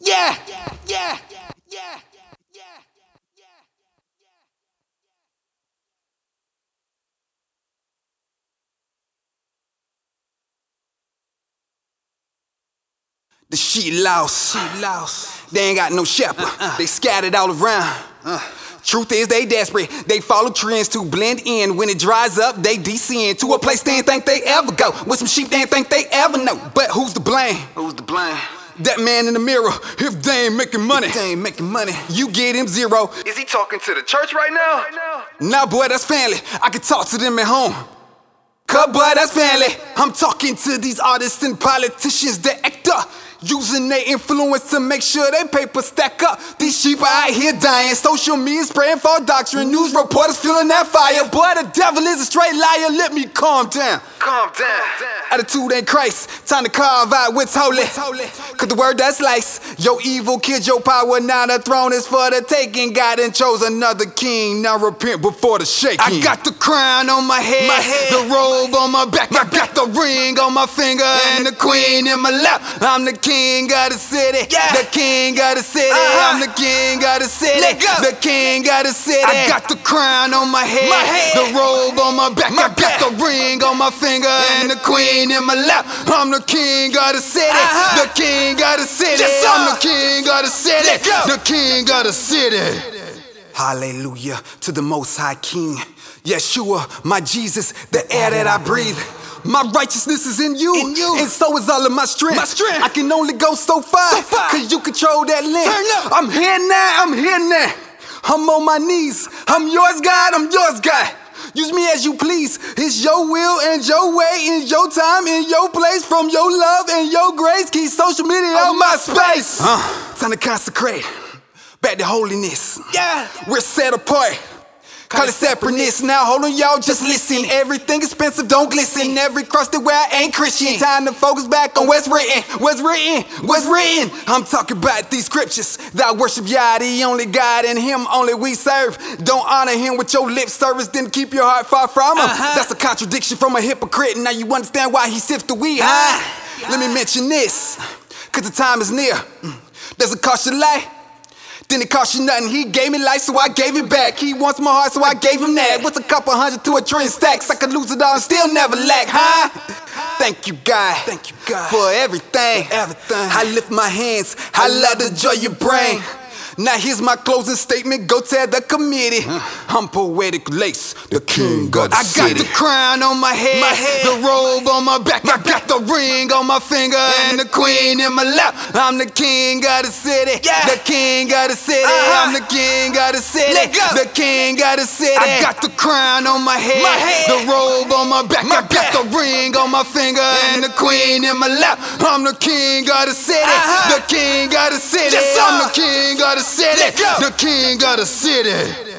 Yeah, yeah, yeah, yeah. Yeah, yeah. The sheep lost. Sheep lost. They ain't got no shepherd. Uh-uh. They scattered all around. Uh. Truth is, they desperate. They follow trends to blend in. When it dries up, they descend to a place they ain't think they ever go. With some sheep they ain't think they ever know. But who's to blame? Who's to blame? That man in the mirror, if they ain't making money, if they ain't making money, you get him zero. Is he talking to the church right now? Nah, boy, that's family. I can talk to them at home. Cause boy, that's family. I'm talking to these artists and politicians that act up. Using their influence to make sure they paper stack up. These sheep are out here dying. Social media spraying for doctrine. News reporters feeling that fire. Boy, the devil is a straight liar. Let me calm down. Calm down. Attitude ain't Christ. Time to carve out what's holy. Cause the word that's lice. Your evil kid, your power. Now the throne is for the taking. God and chose another king. Now repent before the shaking. I got the crown on my head. My head. The robe on my back. I got the ring on my finger. And the queen in my lap. I'm the king king of the city. Yeah. The king of the city. Uh-huh. I'm the king of the city. The king of the city. I got the crown on my head. My head. The robe on my back. My I got the ring on my finger. Yeah. And the queen in my lap. I'm the king of the city. Uh-huh. The king of the city. Yes, I'm the king of the city. The king of the city. Hallelujah to the most high king. Yeshua, my Jesus, the air that I breathe. My righteousness is in you, in you. and so is all of my strength. My strength. I can only go so far, so far. cause you control that up. I'm here now, I'm here now. I'm on my knees. I'm yours, God, I'm yours, God. Use me as you please. It's your will and your way, in your time, in your place, from your love and your grace. Keep social media out my space. Uh, time to consecrate. Back to holiness. Yeah. We're set apart. Call it separateness. Now hold on, y'all, just listen. Everything expensive, don't glisten. Every cross that where I ain't Christian. Time to focus back on what's written, what's written, what's written. I'm talking about these scriptures. Thou worship Yah, the only God, and Him only we serve. Don't honor Him with your lip service, then keep your heart far from Him. Uh-huh. That's a contradiction from a hypocrite. Now you understand why He sifts the wheat, huh? Let me mention this, cause the time is near. Does it cost you life? Then it cost you nothing. He gave me life, so I gave it back. He wants my heart, so I gave him that. What's a couple hundred to a trillion stacks? I could lose it all and still never lack, huh? Thank you, God. Thank you, God. For everything. For everything. I lift my hands. I love the joy you bring. Now here's my closing statement. Go tell the committee. I'm poetic lace, the king of the I got the crown on my head, My head. the robe on my back. I got the ring on my finger and the queen in my lap. I'm the king of the city, Yeah. the king of the city. Uh-huh. I'm the king of the city, the king of the city. I got the crown on my head, My head. the robe on my back. My I got back. the ring on my finger and the queen in my lap. I'm the king of the city, Uh-huh. the king of the city. Yes. I'm the king of the city, the king of the city.